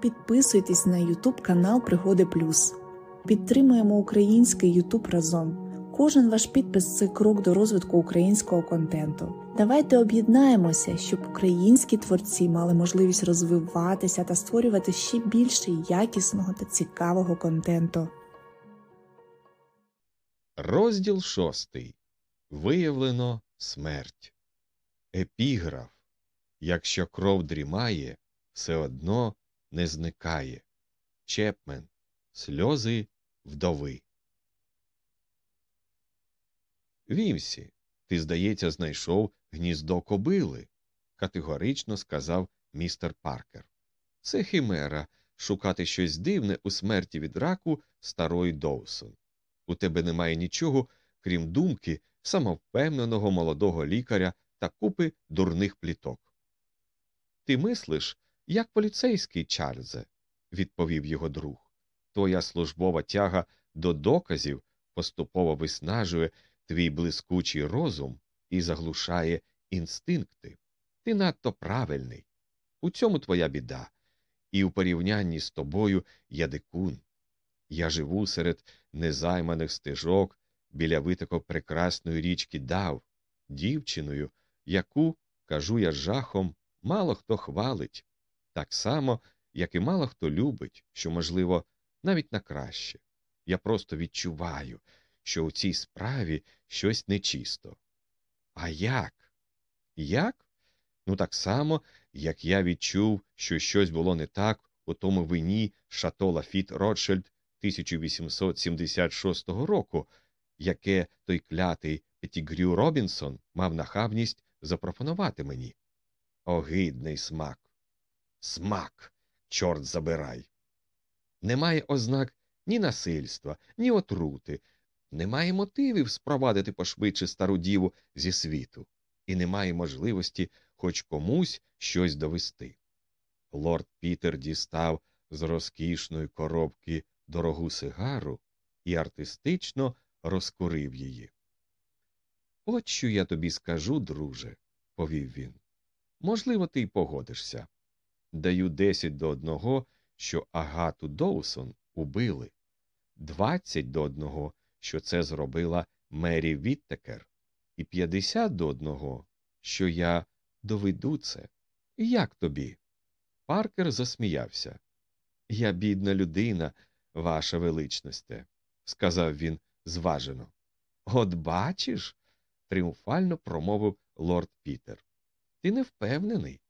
Підписуйтесь на YouTube канал Пригоди Плюс. Підтримуємо український YouTube разом. Кожен ваш підпис це крок до розвитку українського контенту. Давайте об'єднаємося, щоб українські творці мали можливість розвиватися та створювати ще більше якісного та цікавого контенту. Розділ шостий. Виявлено смерть. Епіграф. Якщо кров дрімає, все одно не зникає. Чепмен. Сльози вдови. Вімсі, ти, здається, знайшов гніздо кобили, категорично сказав містер Паркер. Це химера шукати щось дивне у смерті від раку старої Доусон. У тебе немає нічого, крім думки самовпевненого молодого лікаря та купи дурних пліток. Ти мислиш, як поліцейський Чарльзе, відповів його друг. Твоя службова тяга до доказів поступово виснажує твій блискучий розум і заглушає інстинкти. Ти надто правильний. У цьому твоя біда. І у порівнянні з тобою я дикун. Я живу серед незайманих стежок біля витоку прекрасної річки Дав, дівчиною, яку, кажу я жахом, мало хто хвалить, так само, як і мало хто любить, що, можливо, навіть на краще. Я просто відчуваю, що у цій справі щось нечисто. А як? Як? Ну, так само, як я відчув, що щось було не так у тому вині Шато Лафіт Ротшильд 1876 року, яке той клятий Петігрю Робінсон мав нахабність запропонувати мені. Огидний смак. Смак, чорт забирай. Немає ознак ні насильства, ні отрути, немає мотивів спровадити пошвидше стару діву зі світу, і немає можливості хоч комусь щось довести. Лорд Пітер дістав з розкішної коробки дорогу сигару і артистично розкурив її. От що я тобі скажу, друже, повів він. Можливо, ти й погодишся. Даю десять до одного, що Агату Доусон убили, двадцять до одного, що це зробила Мері Віттекер, і п'ятдесят до одного, що я доведу це. Як тобі? Паркер засміявся. Я бідна людина, ваша величносте, сказав він зважено. От бачиш, тріумфально промовив лорд Пітер. Ти не впевнений.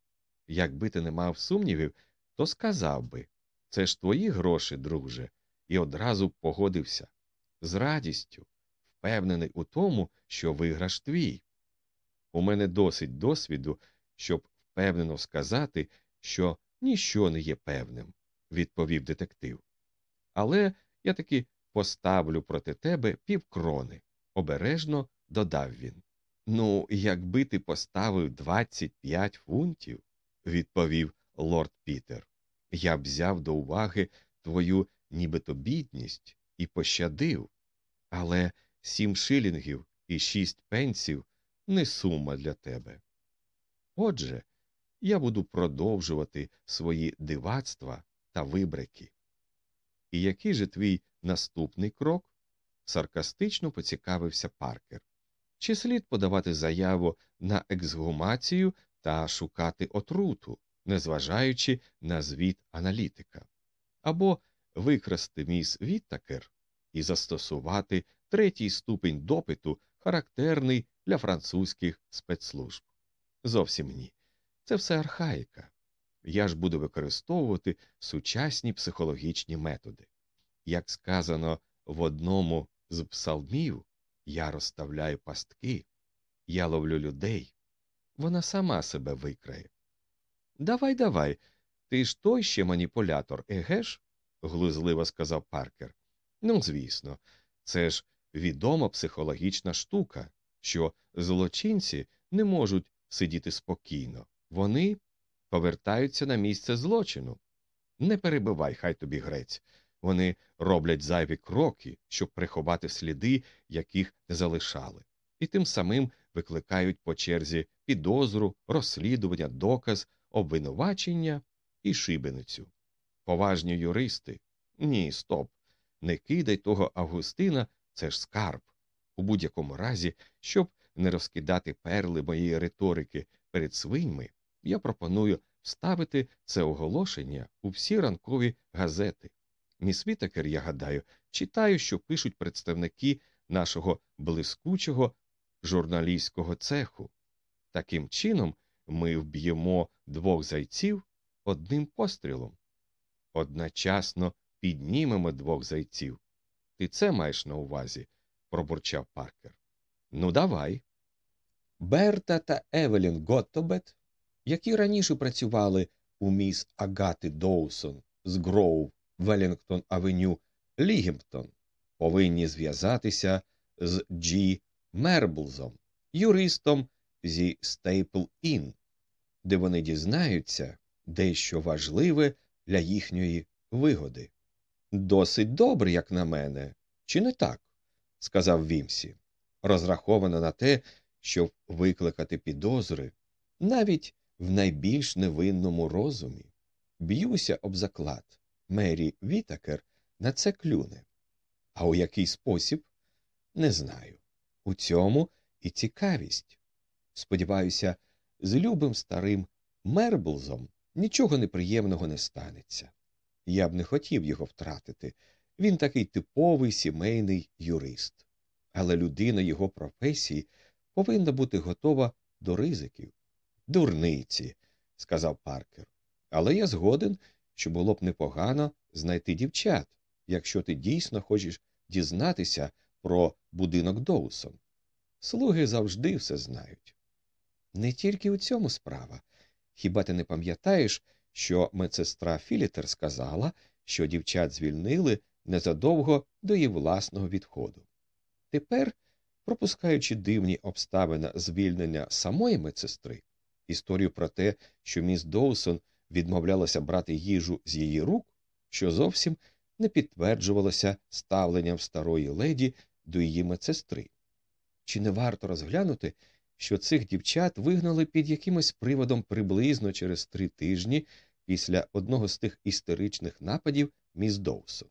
Якби ти не мав сумнівів, то сказав би це ж твої гроші, друже, і одразу погодився з радістю, впевнений у тому, що виграш твій. У мене досить досвіду, щоб впевнено сказати, що ніщо не є певним, відповів детектив. Але я таки поставлю проти тебе півкрони, обережно додав він. Ну, якби ти поставив двадцять п'ять фунтів, відповів лорд Пітер, я б взяв до уваги твою нібито бідність і пощадив, але сім шилінгів і шість пенсів не сума для тебе. Отже, я буду продовжувати свої дивацтва та вибрики. І який же твій наступний крок? саркастично поцікавився Паркер. Чи слід подавати заяву на ексгумацію та шукати отруту, незважаючи на звіт аналітика, або викрасти міс Віттакер і застосувати третій ступень допиту, характерний для французьких спецслужб. Зовсім ні. Це все архаїка. Я ж буду використовувати сучасні психологічні методи. Як сказано в одному з псалмів, я розставляю пастки, я ловлю людей, вона сама себе викрає. Давай, давай, ти ж той ще маніпулятор, еге ж? глузливо сказав Паркер. Ну, звісно, це ж відома психологічна штука, що злочинці не можуть сидіти спокійно. Вони повертаються на місце злочину. Не перебивай, хай тобі грець. Вони роблять зайві кроки, щоб приховати сліди, яких не залишали, і тим самим викликають по черзі підозру, розслідування, доказ, обвинувачення і шибеницю. Поважні юристи. Ні, стоп. Не кидай того Августина, це ж скарб. У будь-якому разі, щоб не розкидати перли моєї риторики перед свиньми, я пропоную вставити це оголошення у всі ранкові газети. Міс Вітакер, я гадаю, читаю, що пишуть представники нашого блискучого журналістського цеху. Таким чином ми вб'ємо двох зайців одним пострілом. Одночасно піднімемо двох зайців. Ти це маєш на увазі, пробурчав Паркер. Ну, давай. Берта та Евелін Готтобет, які раніше працювали у міс Агати Доусон з Гроув, Велінгтон Авеню, Лігімптон, повинні зв'язатися з Джі Мерблзом, юристом зі Стейпл Ін, де вони дізнаються дещо важливе для їхньої вигоди. Досить добре, як на мене, чи не так? сказав Вімсі, розраховано на те, щоб викликати підозри навіть в найбільш невинному розумі. Б'юся об заклад. Мері Вітакер на це клюне. А у який спосіб? Не знаю. У цьому і цікавість. Сподіваюся, з любим старим Мерблзом нічого неприємного не станеться. Я б не хотів його втратити. Він такий типовий сімейний юрист. Але людина його професії повинна бути готова до ризиків. Дурниці, сказав Паркер. Але я згоден, що було б непогано знайти дівчат, якщо ти дійсно хочеш дізнатися про будинок Доусон. Слуги завжди все знають. Не тільки у цьому справа. Хіба ти не пам'ятаєш, що медсестра Філітер сказала, що дівчат звільнили незадовго до її власного відходу. Тепер, пропускаючи дивні обставини звільнення самої медсестри, історію про те, що міс Доусон відмовлялася брати їжу з її рук, що зовсім не підтверджувалося ставленням старої леді до її медсестри. Чи не варто розглянути, що цих дівчат вигнали під якимось приводом приблизно через три тижні після одного з тих істеричних нападів міс Доусон?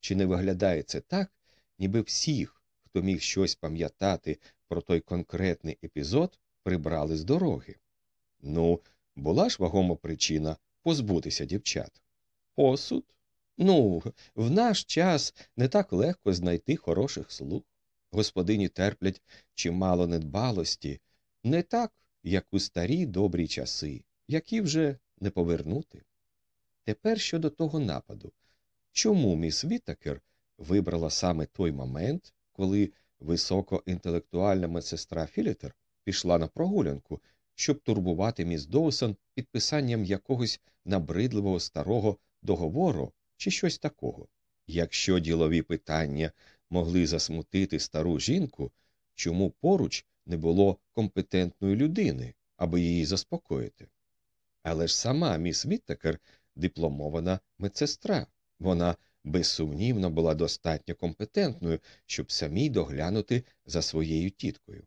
Чи не виглядає це так, ніби всіх, хто міг щось пам'ятати про той конкретний епізод, прибрали з дороги? Ну, була ж вагома причина позбутися дівчат. Посуд? Ну, в наш час не так легко знайти хороших слуг. Господині терплять чимало недбалості, не так, як у старі добрі часи, які вже не повернути. Тепер щодо того нападу. Чому міс Вітакер вибрала саме той момент, коли високоінтелектуальна медсестра Філітер пішла на прогулянку, щоб турбувати міс Доусон підписанням якогось набридливого старого договору чи щось такого? Якщо ділові питання могли засмутити стару жінку, чому поруч не було компетентної людини, аби її заспокоїти? Але ж сама міс Віттекер дипломована медсестра, вона безсумнівно була достатньо компетентною, щоб самій доглянути за своєю тіткою.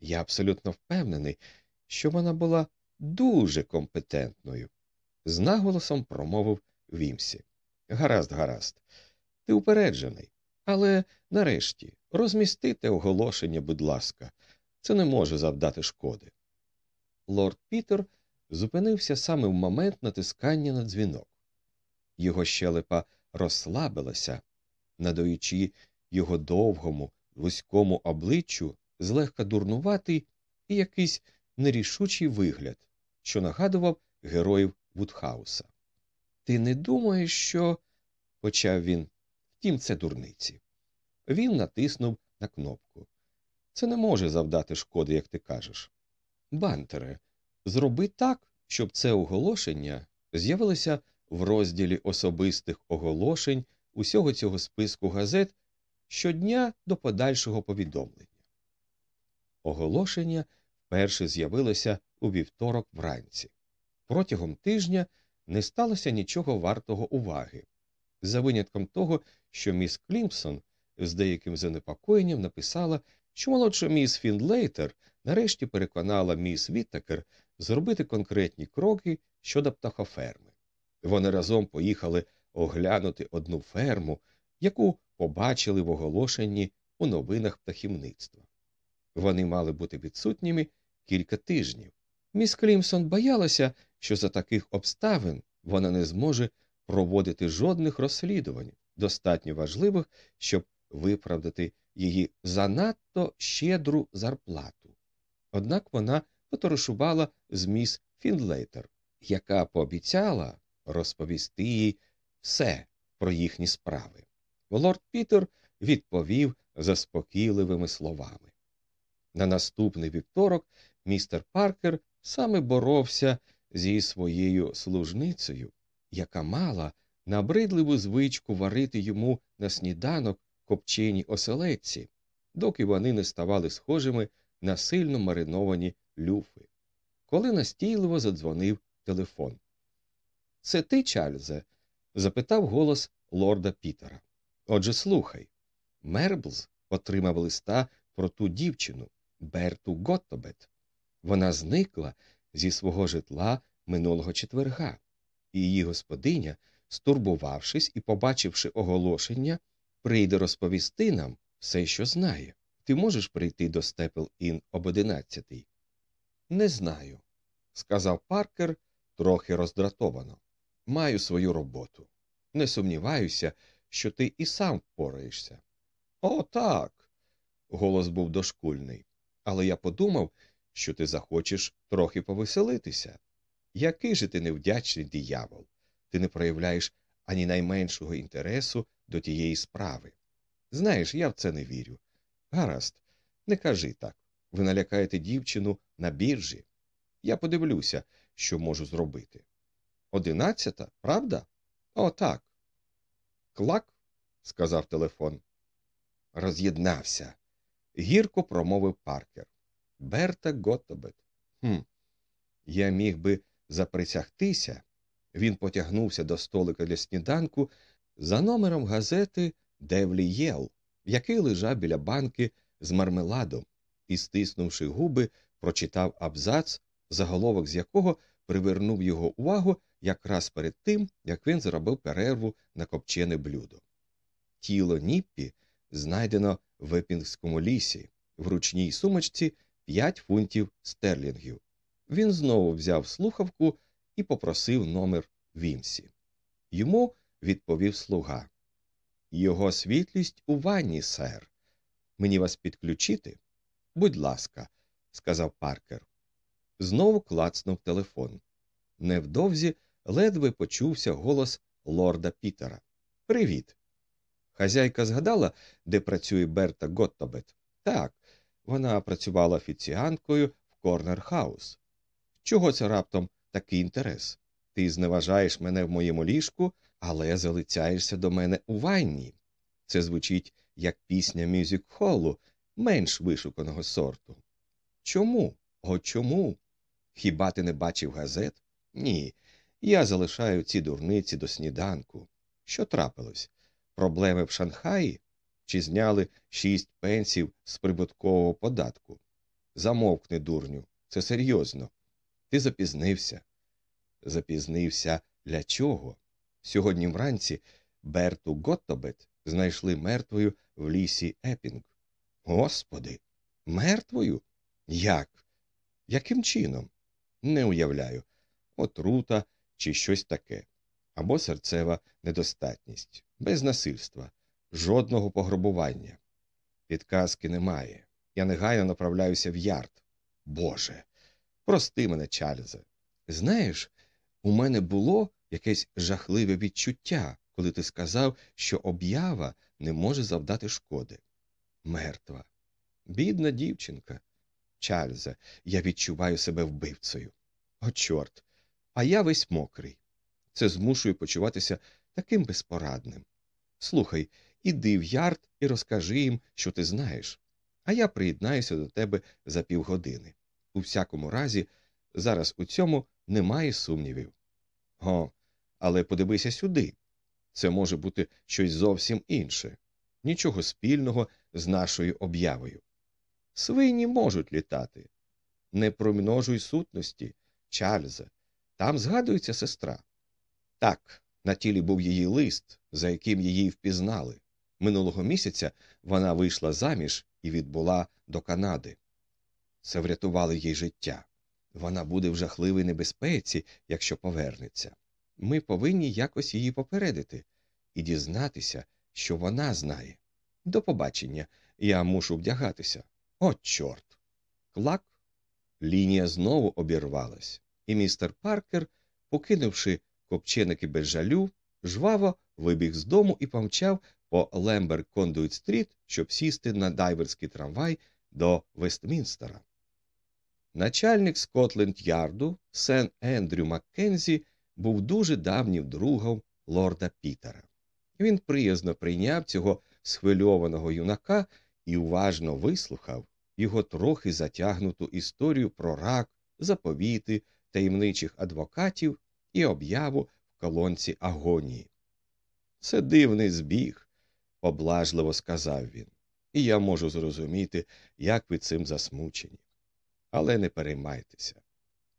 Я абсолютно впевнений, що вона була дуже компетентною, з наголосом промовив Вімсі. Гаразд, гаразд, ти упереджений. Але нарешті розмістите оголошення, будь ласка, це не може завдати шкоди. Лорд Пітер зупинився саме в момент натискання на дзвінок. Його щелепа розслабилася, надаючи його довгому, вузькому обличчю злегка дурнуватий і якийсь нерішучий вигляд, що нагадував героїв Вудхауса. Ти не думаєш, що. почав він. Втім, це дурниці. Він натиснув на кнопку. Це не може завдати шкоди, як ти кажеш. Бантере, зроби так, щоб це оголошення з'явилося в розділі особистих оголошень усього цього списку газет щодня до подальшого повідомлення. Оголошення вперше з'явилося у вівторок вранці. Протягом тижня не сталося нічого вартого уваги, за винятком того, що міс Клімпсон з деяким занепокоєнням написала, що молодша міс Фінлейтер нарешті переконала міс Віттакер зробити конкретні кроки щодо птахоферми. Вони разом поїхали оглянути одну ферму, яку побачили в оголошенні у новинах птахівництва. Вони мали бути відсутніми кілька тижнів. Міс Клімсон боялася, що за таких обставин вона не зможе проводити жодних розслідувань, достатньо важливих, щоб виправдати її занадто щедру зарплату. Однак вона потрошувала з міс Фінлейтер, яка пообіцяла розповісти їй все про їхні справи. Лорд Пітер відповів заспокійливими словами. На наступний вівторок містер Паркер саме боровся зі своєю служницею, яка мала набридливу звичку варити йому на сніданок копчені оселедці, доки вони не ставали схожими на сильно мариновані люфи. Коли настійливо задзвонив телефон. Це ти, Чарльзе? запитав голос лорда Пітера. Отже, слухай. Мерблз отримав листа про ту дівчину, Берту Готтобет. Вона зникла зі свого житла минулого четверга, і її господиня, стурбувавшись і побачивши оголошення, прийде розповісти нам все, що знає. Ти можеш прийти до Степел Ін об одинадцятий? Не знаю, сказав Паркер трохи роздратовано. Маю свою роботу. Не сумніваюся, що ти і сам впораєшся. О, так. Голос був дошкульний. Але я подумав, що ти захочеш трохи повеселитися. Який же ти невдячний диявол? Ти не проявляєш ані найменшого інтересу до тієї справи. Знаєш, я в це не вірю. Гаразд, не кажи так. Ви налякаєте дівчину на біржі. Я подивлюся, що можу зробити. Одинадцята, правда? О, так. Клак, сказав телефон. Роз'єднався. Гірко промовив Паркер. Берта Готтобет. Хм. Я міг би заприсягтися. Він потягнувся до столика для сніданку за номером газети Девлі Єл, який лежав біля банки з мармеладом, і, стиснувши губи, прочитав абзац, заголовок з якого привернув його увагу якраз перед тим, як він зробив перерву на копчене блюдо. Тіло Ніппі знайдено в Епінгському лісі, в ручній сумочці 5 фунтів стерлінгів. Він знову взяв слухавку і попросив номер Вінсі. Йому відповів слуга. Його світлість у ванні, сер. Мені вас підключити? Будь ласка, сказав Паркер. Знову клацнув телефон. Невдовзі ледве почувся голос лорда Пітера. Привіт. Хазяйка згадала, де працює Берта Готтобет? Так, вона працювала офіціанткою в Корнер Хаус. Чого це раптом такий інтерес? Ти зневажаєш мене в моєму ліжку, але залицяєшся до мене у ванні. Це звучить як пісня мюзик холлу менш вишуканого сорту. Чому? О чому? Хіба ти не бачив газет? Ні. Я залишаю ці дурниці до сніданку. Що трапилось? Проблеми в Шанхаї? Чи зняли шість пенсів з прибуткового податку? Замовкни, дурню, це серйозно. Ти запізнився. Запізнився для чого? Сьогодні вранці Берту Готтобет знайшли мертвою в лісі Епінг. Господи, мертвою? Як? Яким чином? Не уявляю. Отрута чи щось таке. Або серцева недостатність, без насильства, жодного пограбування. Підказки немає. Я негайно направляюся в ярд. Боже, прости мене, Чарльзе. Знаєш, у мене було якесь жахливе відчуття, коли ти сказав, що об'ява не може завдати шкоди. Мертва. Бідна дівчинка. Чарльзе, я відчуваю себе вбивцею. О, чорт, а я весь мокрий. Це змушує почуватися таким безпорадним. Слухай, іди в ярд і розкажи їм, що ти знаєш, а я приєднаюся до тебе за півгодини. У всякому разі, зараз у цьому немає сумнівів. О, але подивися сюди. Це може бути щось зовсім інше, нічого спільного з нашою об'явою. Свині можуть літати. Не промножуй сутності, Чарльзе. Там згадується сестра. Так, на тілі був її лист, за яким її впізнали. Минулого місяця вона вийшла заміж і відбула до Канади. Це врятувало їй життя. Вона буде в жахливій небезпеці, якщо повернеться. Ми повинні якось її попередити і дізнатися, що вона знає. До побачення, я мушу вдягатися. О, чорт. Клак. Лінія знову обірвалась, і містер Паркер, покинувши копченики без жалю, жваво вибіг з дому і помчав по Лембер Кондуїт стріт, щоб сісти на дайверський трамвай до Вестмінстера. Начальник Скотленд Ярду сер Ендрю Маккензі був дуже давнім другом лорда Пітера. Він приязно прийняв цього схвильованого юнака і уважно вислухав його трохи затягнуту історію про рак, заповіти, таємничих адвокатів і об'яву в колонці агонії. Це дивний збіг, поблажливо сказав він, і я можу зрозуміти, як ви цим засмучені. Але не переймайтеся.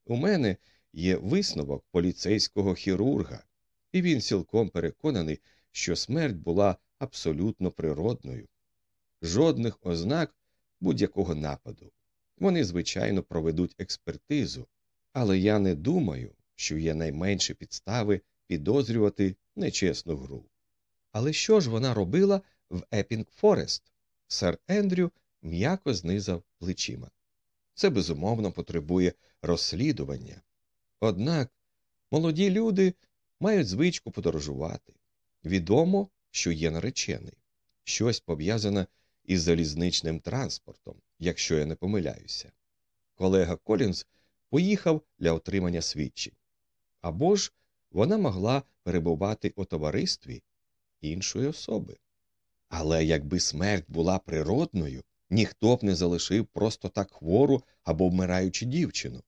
У мене є висновок поліцейського хірурга, і він цілком переконаний, що смерть була абсолютно природною. Жодних ознак будь-якого нападу. Вони, звичайно, проведуть експертизу, але я не думаю, що є найменші підстави підозрювати нечесну гру. Але що ж вона робила в Епінг Форест? Сер Ендрю м'яко знизав плечима. Це безумовно потребує розслідування. Однак молоді люди мають звичку подорожувати. Відомо, що є наречений, щось пов'язане із залізничним транспортом, якщо я не помиляюся. Колега Колінз поїхав для отримання свідчень. Або ж вона могла перебувати у товаристві іншої особи. Але якби смерть була природною, ніхто б не залишив просто так хвору або вмираючу дівчину.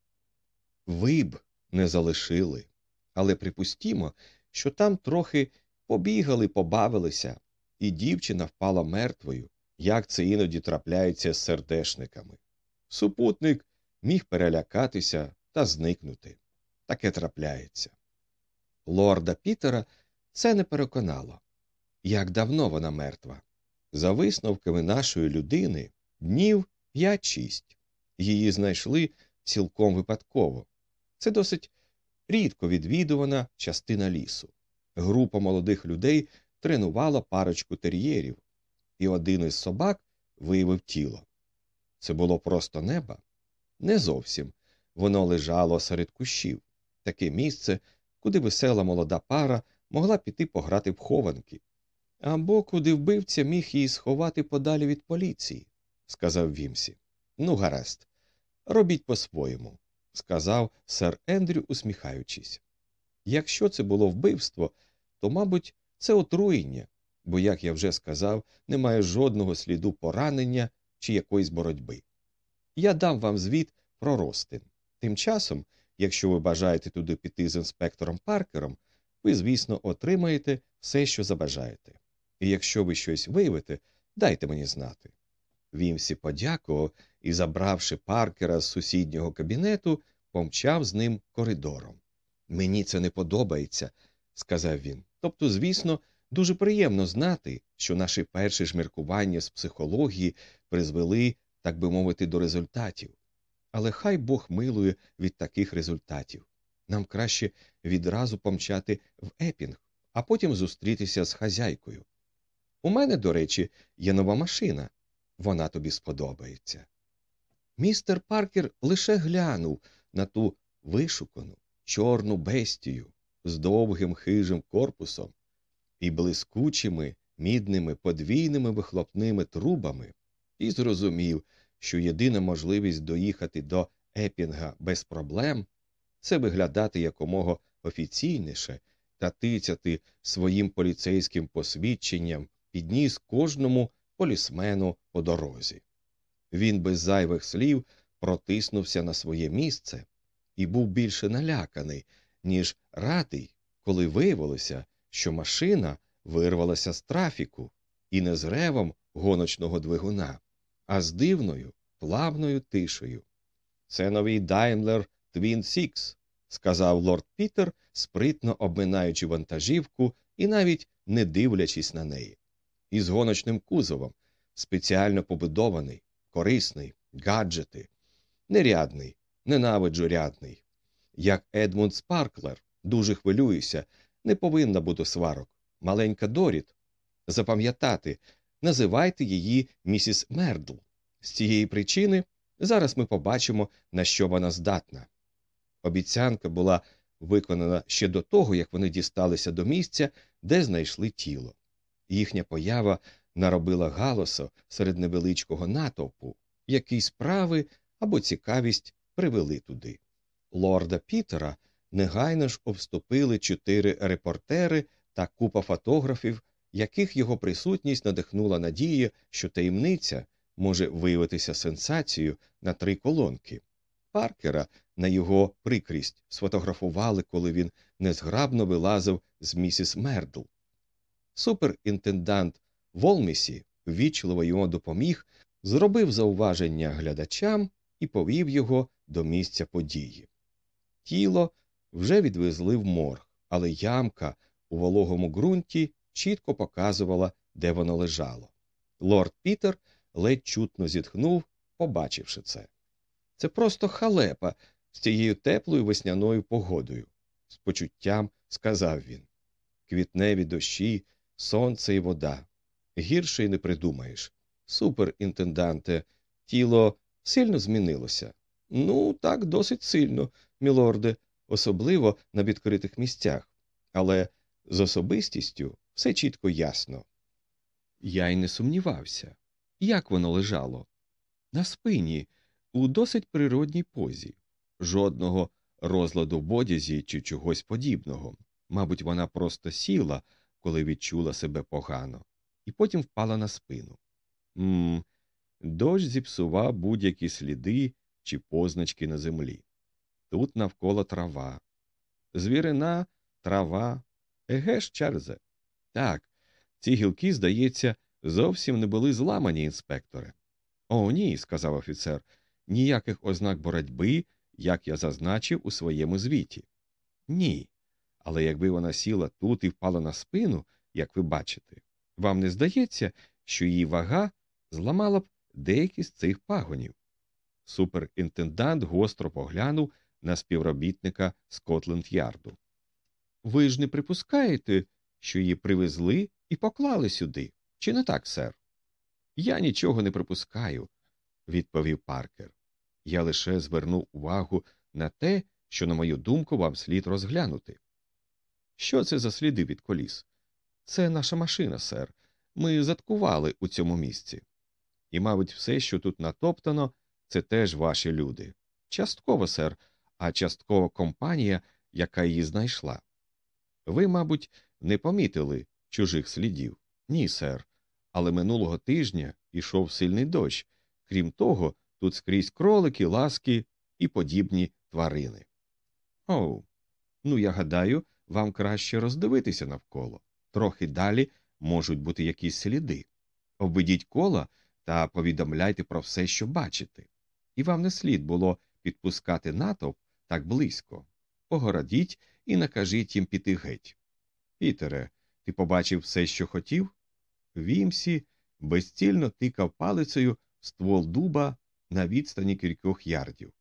Ви б не залишили, але припустімо, що там трохи побігали, побавилися, і дівчина впала мертвою, як це іноді трапляється з сердешниками. Супутник міг перелякатися та зникнути. Таке трапляється. Лорда Пітера це не переконало. Як давно вона мертва? За висновками нашої людини, днів 5-6. Її знайшли цілком випадково. Це досить рідко відвідувана частина лісу. Група молодих людей тренувала парочку тер'єрів, і один із собак виявив тіло. Це було просто неба? Не зовсім. Воно лежало серед кущів, таке місце, куди весела молода пара могла піти пограти в хованки, або куди вбивця міг її сховати подалі від поліції, сказав Вімсі. Ну, гаразд, робіть по-своєму, сказав сер Ендрю, усміхаючись. Якщо це було вбивство, то, мабуть, це отруєння, бо, як я вже сказав, немає жодного сліду поранення чи якоїсь боротьби. Я дам вам звіт про ростин. Тим часом, якщо ви бажаєте туди піти з інспектором Паркером, ви, звісно, отримаєте все, що забажаєте. І якщо ви щось виявите, дайте мені знати. Вімсі подякував і, забравши Паркера з сусіднього кабінету, помчав з ним коридором. Мені це не подобається, сказав він. Тобто, звісно, дуже приємно знати, що наші перші жміркування з психології призвели, так би мовити, до результатів. Але хай Бог милує від таких результатів. Нам краще відразу помчати в епінг, а потім зустрітися з хазяйкою. У мене, до речі, є нова машина. Вона тобі сподобається. Містер Паркер лише глянув на ту вишукану чорну бестію з довгим хижим корпусом і блискучими мідними подвійними вихлопними трубами і зрозумів, що єдина можливість доїхати до епінга без проблем це виглядати якомога офіційніше та тицяти своїм поліцейським посвідченням підніс кожному полісмену по дорозі. Він без зайвих слів протиснувся на своє місце і був більше наляканий, ніж радий, коли виявилося, що машина вирвалася з трафіку і не з ревом гоночного двигуна, а з дивною, плавною тишею. Це новий Daimler Twin Six, сказав лорд Пітер, спритно обминаючи вантажівку і навіть не дивлячись на неї. Із гоночним кузовом, спеціально побудований, корисний, гаджети, нерядний, ненавиджу рядний. Як Едмунд Спарклер, дуже хвилююся, не повинна бути сварок. Маленька Доріт. Запам'ятати, називайте її місіс Мердл. З цієї причини зараз ми побачимо, на що вона здатна. Обіцянка була виконана ще до того, як вони дісталися до місця, де знайшли тіло. Їхня поява наробила галасу серед невеличкого натовпу, який справи або цікавість привели туди. Лорда Пітера негайно ж обступили чотири репортери та купа фотографів, яких його присутність надихнула надія, що таємниця може виявитися сенсацією на три колонки. Паркера на його прикрість сфотографували, коли він незграбно вилазив з місіс Мердл. Суперінтендант Волмісі ввічливо йому допоміг, зробив зауваження глядачам і повів його до місця події. Тіло вже відвезли в морг, але ямка у вологому ґрунті чітко показувала, де воно лежало. Лорд Пітер ледь чутно зітхнув, побачивши це. Це просто халепа з цією теплою весняною погодою, з почуттям сказав він. Квітневі дощі, сонце і вода. Гірше й не придумаєш. Суперінтенданте, тіло сильно змінилося. Ну, так, досить сильно, мілорде, особливо на відкритих місцях, але з особистістю все чітко ясно. Я й не сумнівався, як воно лежало. На спині, у досить природній позі, жодного розладу в одязі чи чогось подібного. Мабуть, вона просто сіла, коли відчула себе погано, і потім впала на спину. Мм, дощ зіпсував будь-які сліди чи позначки на землі. Тут навколо трава. Звірина, трава. Еге ж, Чарльзе. Так, ці гілки, здається, зовсім не були зламані, інспекторе. О, ні, сказав офіцер, ніяких ознак боротьби, як я зазначив у своєму звіті. Ні. Але якби вона сіла тут і впала на спину, як ви бачите, вам не здається, що її вага зламала б деякі з цих пагонів. Суперінтендант гостро поглянув на співробітника Скотленд Ярду. Ви ж не припускаєте, що її привезли і поклали сюди, чи не так, сер? Я нічого не припускаю, відповів Паркер. Я лише звернув увагу на те, що, на мою думку, вам слід розглянути. Що це за сліди від коліс? Це наша машина, сер. Ми заткували у цьому місці. І, мабуть, все, що тут натоптано, це теж ваші люди. Частково, сер, а частково компанія, яка її знайшла. Ви, мабуть, не помітили чужих слідів? Ні, сер. Але минулого тижня йшов сильний дощ. Крім того, тут скрізь кролики, ласки і подібні тварини. Оу, ну я гадаю, вам краще роздивитися навколо. Трохи далі можуть бути якісь сліди. Обведіть кола та повідомляйте про все, що бачите. І вам не слід було підпускати натовп так близько. Погородіть і накажіть їм піти геть. Пітере, ти побачив все, що хотів? Вімсі безцільно тикав палицею в ствол дуба на відстані кількох ярдів.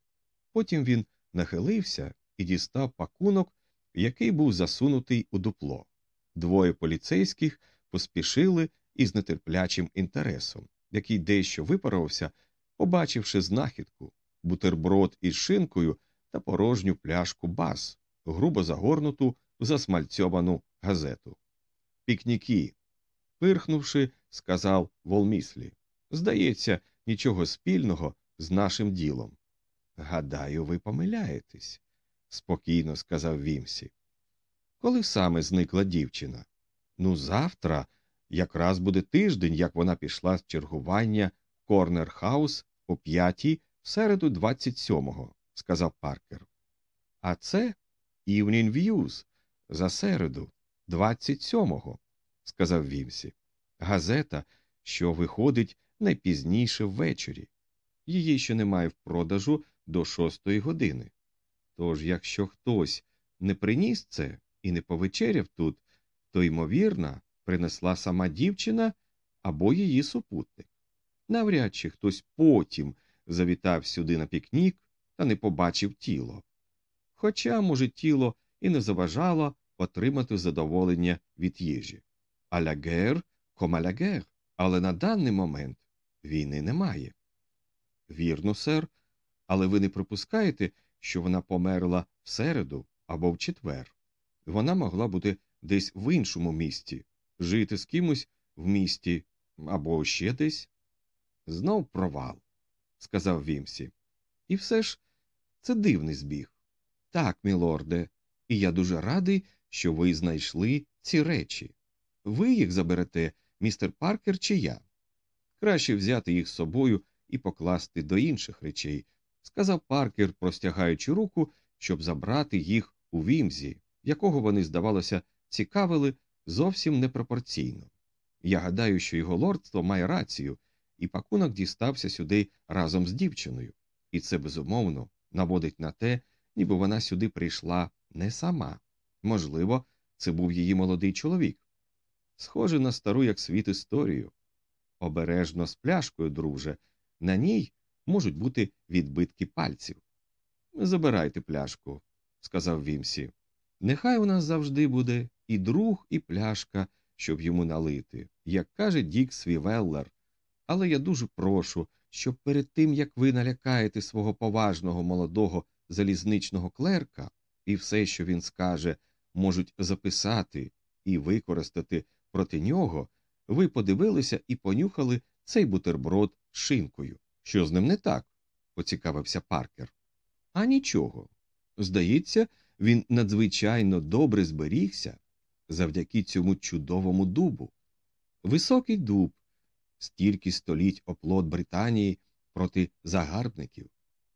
Потім він нахилився і дістав пакунок, який був засунутий у дупло. Двоє поліцейських поспішили із нетерплячим інтересом, який дещо випарувався, побачивши знахідку, бутерброд із шинкою та порожню пляшку бас, грубо загорнуту в засмальцьовану газету. Пікніки. Пирхнувши, сказав Волміслі. Здається, нічого спільного з нашим ділом. Гадаю, ви помиляєтесь, спокійно сказав Вімсі. Коли саме зникла дівчина? Ну, завтра якраз буде тиждень, як вона пішла з чергування Корнер Хаус о п'ятій в середу 27-го, сказав Паркер. А це Evening Views за середу, 27-го, сказав Вімсі. Газета, що виходить найпізніше ввечері. Її ще немає в продажу до шостої години. Тож, якщо хтось не приніс це і не повечеряв тут, то, ймовірно, принесла сама дівчина або її супутник. Навряд чи хтось потім завітав сюди на пікнік та не побачив тіло. Хоча, може, тіло і не заважало отримати задоволення від їжі. А лягер комалягер, але на даний момент війни немає. Вірно, сер, але ви не припускаєте, що вона померла в середу або в четвер. Вона могла бути десь в іншому місті, жити з кимось в місті або ще десь. Знов провал, сказав Вімсі. І все ж це дивний збіг. Так, мілорде, і я дуже радий, що ви знайшли ці речі. Ви їх заберете, містер Паркер, чи я? Краще взяти їх з собою і покласти до інших речей, сказав Паркер, простягаючи руку, щоб забрати їх у вімзі, якого вони, здавалося, цікавили зовсім непропорційно. Я гадаю, що його лордство має рацію, і пакунок дістався сюди разом з дівчиною, і це безумовно наводить на те, ніби вона сюди прийшла не сама. Можливо, це був її молодий чоловік. Схоже на стару, як світ історію. Обережно з пляшкою, друже, на ній можуть бути відбитки пальців. Забирайте пляшку, сказав Вімсі. Нехай у нас завжди буде і друг, і пляшка, щоб йому налити, як каже Дік Свівеллер. Але я дуже прошу, щоб перед тим, як ви налякаєте свого поважного молодого залізничного клерка, і все, що він скаже, можуть записати і використати проти нього, ви подивилися і понюхали цей бутерброд шинкою. Що з ним не так? поцікавився Паркер. А нічого. Здається, він надзвичайно добре зберігся завдяки цьому чудовому дубу. Високий дуб, стільки століть оплот Британії проти загарбників.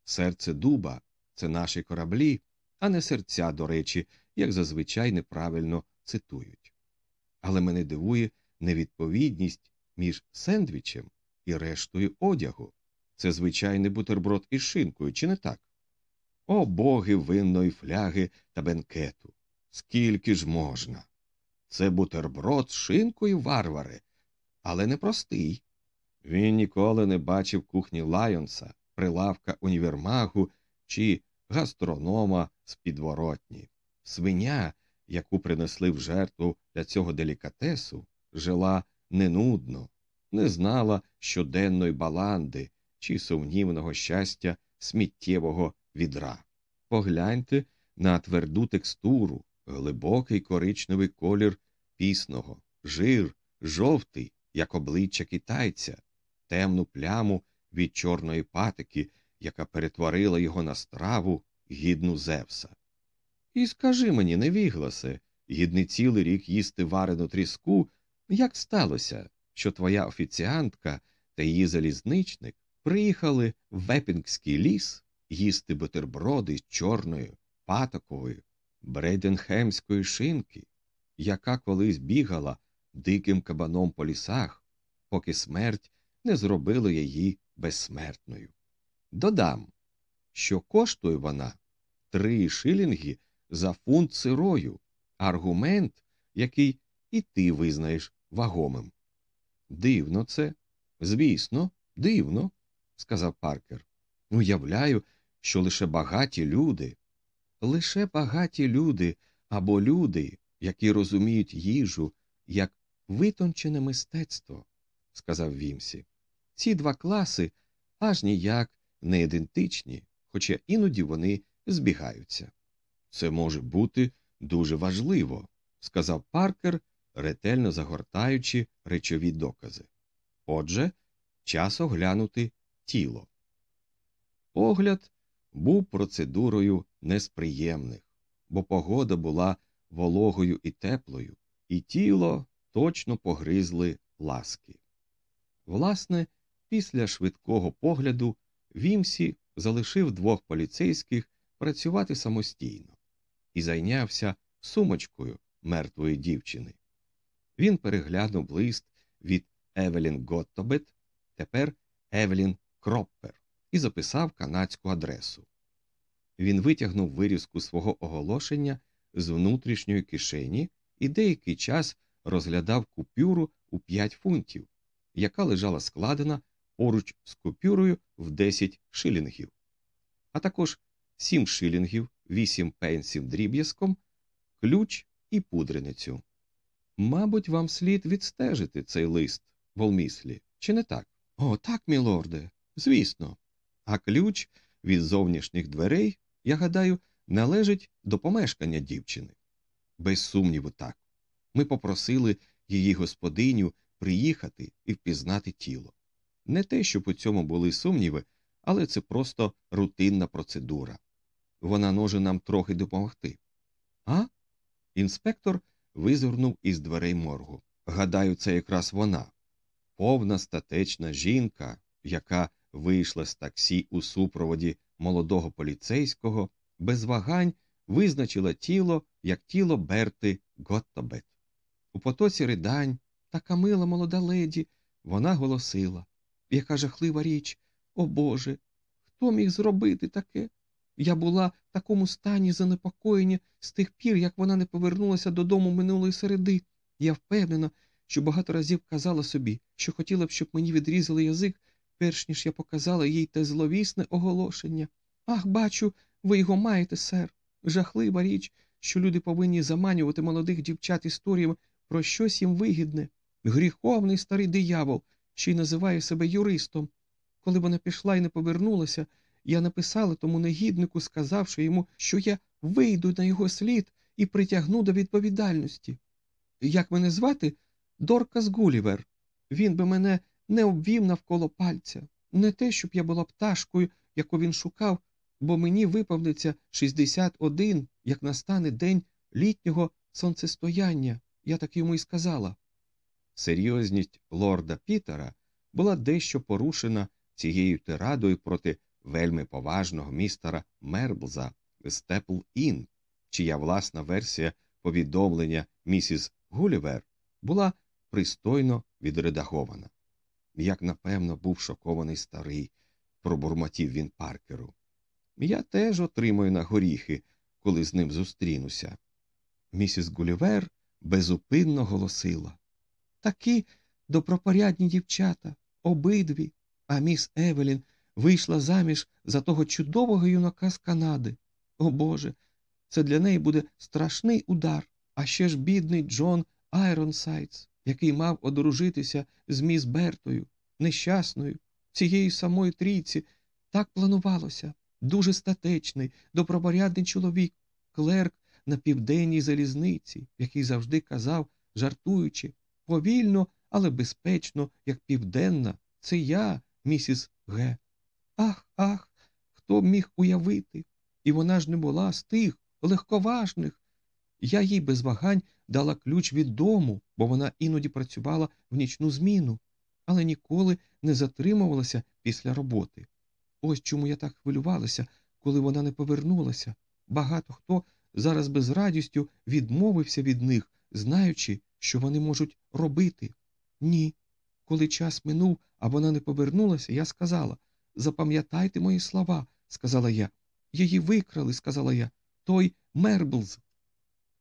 Серце дуба це наші кораблі, а не серця, до речі, як зазвичай неправильно цитують. Але мене дивує невідповідність між сендвічем і рештою одягу. Це звичайний бутерброд із шинкою, чи не так? О боги винної фляги та бенкету. Скільки ж можна? Це бутерброд з шинкою варвари, але не простий. Він ніколи не бачив кухні Лайонса, прилавка універмагу чи гастронома з підворотні. Свиня, яку принесли в жертву для цього делікатесу, жила ненудно, не знала щоденної баланди чи сумнівного щастя сміттєвого відра. Погляньте на тверду текстуру, глибокий коричневий колір пісного, жир, жовтий, як обличчя китайця, темну пляму від чорної патики, яка перетворила його на страву гідну Зевса. І скажи мені, невігласе, гідний цілий рік їсти варену тріску, як сталося, що твоя офіціантка та її залізничник приїхали в Вепінгський ліс їсти бутерброди з чорною, патоковою, бреденхемської шинки, яка колись бігала диким кабаном по лісах, поки смерть не зробила її безсмертною. Додам, що коштує вона три шилінги за фунт сирою, аргумент, який і ти визнаєш вагомим. Дивно це, звісно, дивно, сказав Паркер. Уявляю, що лише багаті люди, лише багаті люди або люди, які розуміють їжу як витончене мистецтво, сказав Вімсі. Ці два класи аж ніяк не ідентичні, хоча іноді вони збігаються. Це може бути дуже важливо, сказав Паркер, ретельно загортаючи речові докази. Отже, час оглянути тіло. Огляд був процедурою несприємних, бо погода була вологою і теплою, і тіло точно погризли ласки. Власне, після швидкого погляду Вімсі залишив двох поліцейських працювати самостійно і зайнявся сумочкою мертвої дівчини. Він переглянув лист від Евелін Готобед, тепер Евелін Кроппер, і записав канадську адресу. Він витягнув вирізку свого оголошення з внутрішньої кишені і деякий час розглядав купюру у 5 фунтів, яка лежала складена поруч з купюрою в 10 шилінгів, а також 7 шилінгів, 8 пенсів дріб'язком, ключ і пудреницю. Мабуть, вам слід відстежити цей лист, Волміслі, чи не так? О, так, мілорде, звісно. А ключ від зовнішніх дверей, я гадаю, належить до помешкання дівчини. Без сумніву, так. Ми попросили її господиню приїхати і впізнати тіло. Не те, щоб у цьому були сумніви, але це просто рутинна процедура. Вона може нам трохи допомогти. А? Інспектор визирнув із дверей моргу. Гадаю, це якраз вона. Повна статечна жінка, яка вийшла з таксі у супроводі молодого поліцейського, без вагань визначила тіло як тіло Берти Готтобет. У потоці ридань, така мила молода леді, вона голосила яка жахлива річ, о Боже, хто міг зробити таке? Я була в такому стані занепокоєння з тих пір, як вона не повернулася додому минулої середи. Я впевнена, що багато разів казала собі, що хотіла б, щоб мені відрізали язик, перш ніж я показала їй те зловісне оголошення. Ах, бачу, ви його маєте, сер. Жахлива річ, що люди повинні заманювати молодих дівчат історіями про щось їм вигідне. Гріховний старий диявол, що й називає себе юристом. Коли вона пішла і не повернулася, я написала тому негіднику, сказавши йому, що я вийду на його слід і притягну до відповідальності. Як мене звати? Доркас Гулівер. Він би мене не обвів навколо пальця. Не те, щоб я була пташкою, яку він шукав, бо мені виповниться 61, як настане день літнього сонцестояння, я так йому й сказала. Серйозність лорда Пітера була дещо порушена цією тирадою проти вельми поважного містера Мерблза з Тепл Ін, чия власна версія повідомлення місіс Гулівер була пристойно відредагована. Як напевно був шокований старий, пробурмотів він паркеру. Я теж отримую на горіхи, коли з ним зустрінуся. Місіс Гулівер безупинно голосила такі добропорядні дівчата, обидві, а міс Евелін вийшла заміж за того чудового юнака з Канади. О Боже, це для неї буде страшний удар, а ще ж бідний Джон Айронсайдс, який мав одружитися з міс Бертою, нещасною, цієї самої трійці, так планувалося. Дуже статечний, добропорядний чоловік, клерк на південній залізниці, який завжди казав, жартуючи, повільно, але безпечно, як південна, це я, місіс Г. Ах, ах, хто б міг уявити? І вона ж не була з тих легковажних. Я їй без вагань дала ключ від дому, бо вона іноді працювала в нічну зміну, але ніколи не затримувалася після роботи. Ось чому я так хвилювалася, коли вона не повернулася. Багато хто зараз без радістю відмовився від них, знаючи, що вони можуть робити. Ні. Коли час минув, а вона не повернулася, я сказала Запам'ятайте мої слова, сказала я. Її викрали, сказала я. Той Мерблз.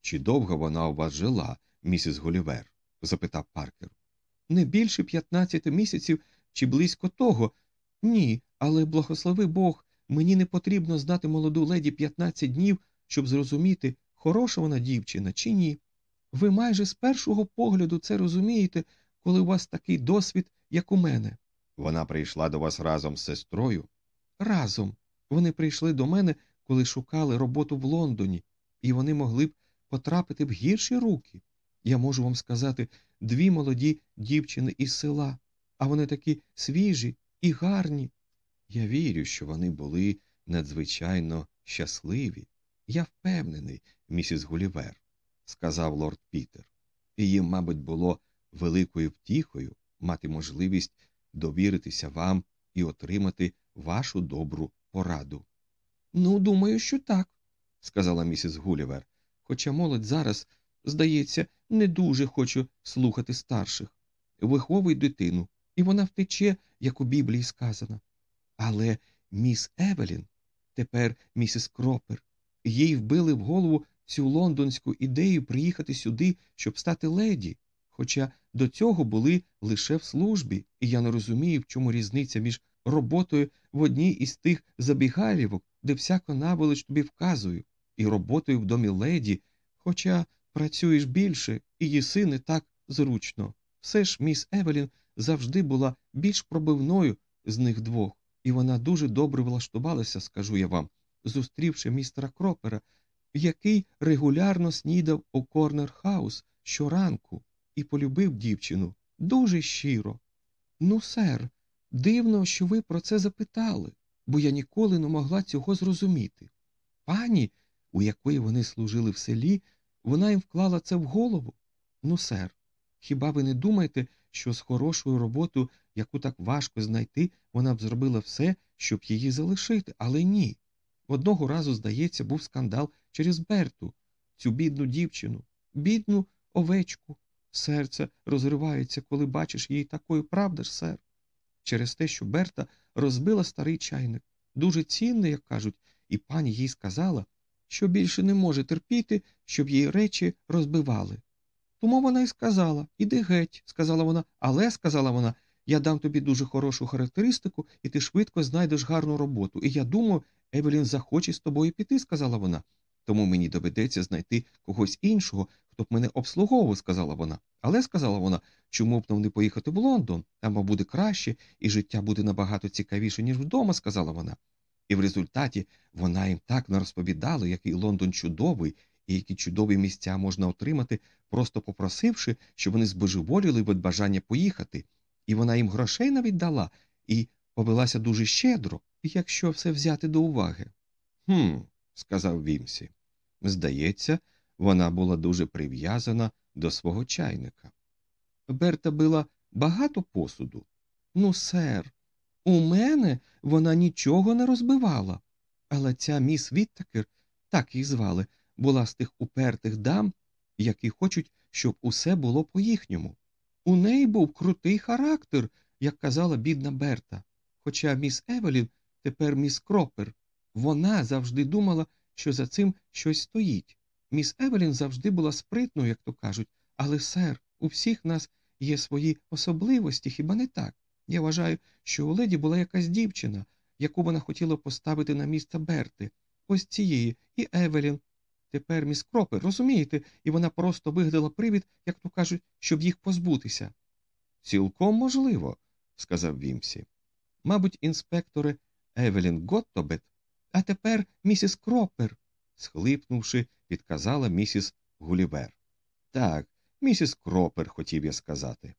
Чи довго вона у вас жила, місіс Голівер? запитав Паркер. Не більше п'ятнадцяти місяців чи близько того. Ні, але благослови Бог, мені не потрібно знати молоду леді п'ятнадцять днів, щоб зрозуміти, хороша вона дівчина чи ні. Ви майже з першого погляду це розумієте, коли у вас такий досвід, як у мене. Вона прийшла до вас разом з сестрою? Разом. Вони прийшли до мене, коли шукали роботу в Лондоні, і вони могли б потрапити в гірші руки. Я можу вам сказати дві молоді дівчини із села, а вони такі свіжі і гарні. Я вірю, що вони були надзвичайно щасливі. Я впевнений, місіс Гулівер сказав лорд Пітер, і їм, мабуть, було великою втіхою мати можливість довіритися вам і отримати вашу добру пораду. Ну, думаю, що так, сказала місіс Гулівер, хоча молодь зараз, здається, не дуже хочу слухати старших. Виховуй дитину, і вона втече, як у Біблії сказано. Але міс Евелін, тепер місіс Кропер. Їй вбили в голову цю лондонську ідею приїхати сюди, щоб стати леді, хоча до цього були лише в службі, і я не розумію, в чому різниця між роботою в одній із тих забігалівок, де всяка наволоч тобі вказую, і роботою в домі леді, хоча працюєш більше і їси не так зручно. Все ж міс Евелін завжди була більш пробивною з них двох, і вона дуже добре влаштувалася, скажу я вам, зустрівши містера Кропера, який регулярно снідав у Корнер Хаус щоранку і полюбив дівчину дуже щиро. Ну, сер, дивно, що ви про це запитали, бо я ніколи не могла цього зрозуміти. Пані, у якої вони служили в селі, вона їм вклала це в голову. Ну, сер, хіба ви не думаєте, що з хорошою роботою, яку так важко знайти, вона б зробила все, щоб її залишити, але ні. Одного разу, здається, був скандал через Берту, цю бідну дівчину, бідну овечку. Серце розривається, коли бачиш її такою, правда ж, сер? Через те, що Берта розбила старий чайник, дуже цінний, як кажуть, і пані їй сказала, що більше не може терпіти, щоб її речі розбивали. Тому вона й сказала Іди геть, сказала вона, але, сказала вона, я дам тобі дуже хорошу характеристику, і ти швидко знайдеш гарну роботу. І я думаю, Евелін захоче з тобою піти, сказала вона. Тому мені доведеться знайти когось іншого, хто б мене обслуговував, сказала вона. Але, сказала вона, чому б нам не поїхати в Лондон? Там буде краще, і життя буде набагато цікавіше, ніж вдома, сказала вона. І в результаті вона їм так нарозповідала, який Лондон чудовий і які чудові місця можна отримати, просто попросивши, щоб вони збожеволіли від бажання поїхати, і вона їм грошей навіть дала і повелася дуже щедро, якщо все взяти до уваги. Хм, сказав Вімсі. Здається, вона була дуже прив'язана до свого чайника. Берта била багато посуду. Ну, сер, у мене вона нічого не розбивала. Але ця міс Віттакер, так її звали, була з тих упертих дам, які хочуть, щоб усе було по їхньому. У неї був крутий характер, як казала бідна Берта. Хоча міс Евелін, тепер міс Кропер, вона завжди думала, що за цим щось стоїть. Міс Евелін завжди була спритною, як то кажуть, але, сер, у всіх нас є свої особливості, хіба не так? Я вважаю, що у леді була якась дівчина, яку вона хотіла поставити на місце Берти, ось цієї, і Евелін. Тепер міс Кропер, розумієте, і вона просто вигадала привід, як то кажуть, щоб їх позбутися. Цілком можливо, сказав Вімсі. Мабуть, інспектори Евелін Готтобет, а тепер місіс Кропер, схлипнувши, підказала місіс Гулівер. Так, місіс Кропер, хотів я сказати.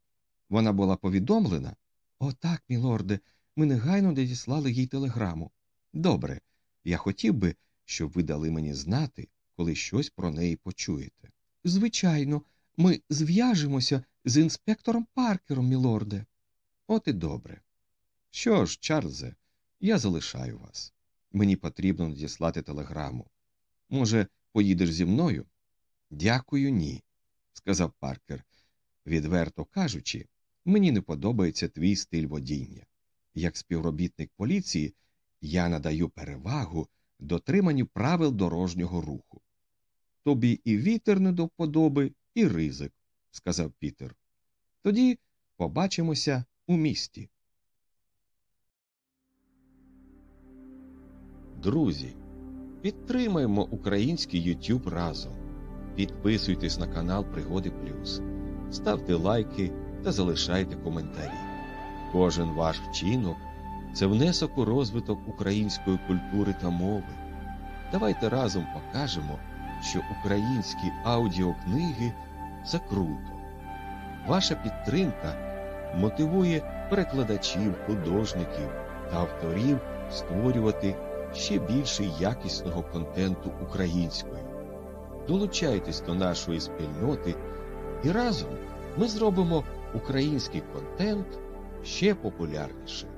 Вона була повідомлена? «О, так, мілорде, ми негайно надіслали їй телеграму. Добре, я хотів би, щоб ви дали мені знати, коли щось про неї почуєте. Звичайно, ми зв'яжемося з інспектором Паркером, мілорде. От і добре. Що ж, Чарльзе, я залишаю вас. Мені потрібно надіслати телеграму. Може, поїдеш зі мною? Дякую, ні, сказав Паркер. Відверто кажучи, мені не подобається твій стиль водіння. Як співробітник поліції, я надаю перевагу дотриманню правил дорожнього руху. Тобі і вітер не до вподоби, і ризик, сказав Пітер. Тоді побачимося у місті. Друзі, підтримаємо український YouTube разом. Підписуйтесь на канал Пригоди Плюс, ставте лайки та залишайте коментарі. Кожен ваш вчинок це внесок у розвиток української культури та мови. Давайте разом покажемо, що українські аудіокниги це круто. Ваша підтримка мотивує перекладачів, художників та авторів створювати ще більше якісного контенту українською. Долучайтесь до нашої спільноти і разом ми зробимо український контент ще популярнішим.